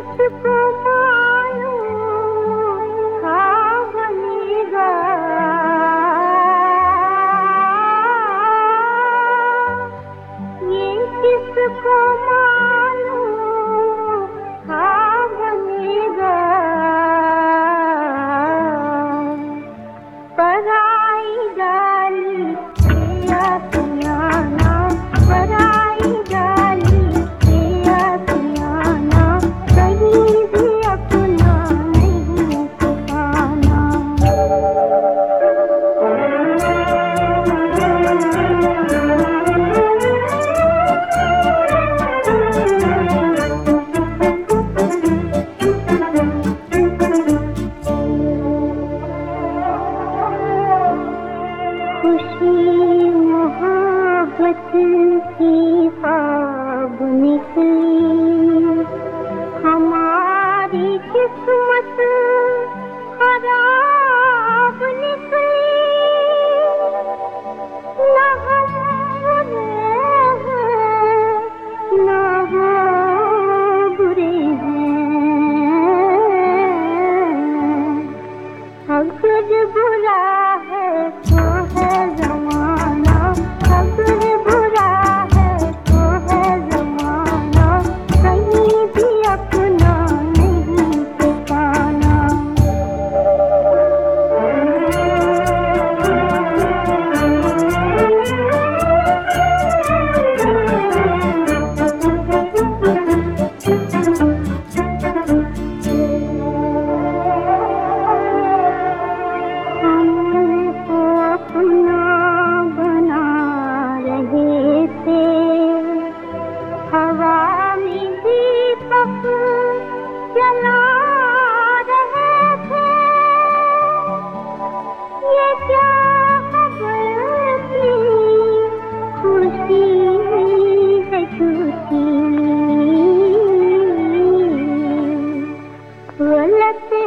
Mr. Brown. खुशी मोहब्बत की ख्वाब निकली। हमारी किस्मत झूठी वो लत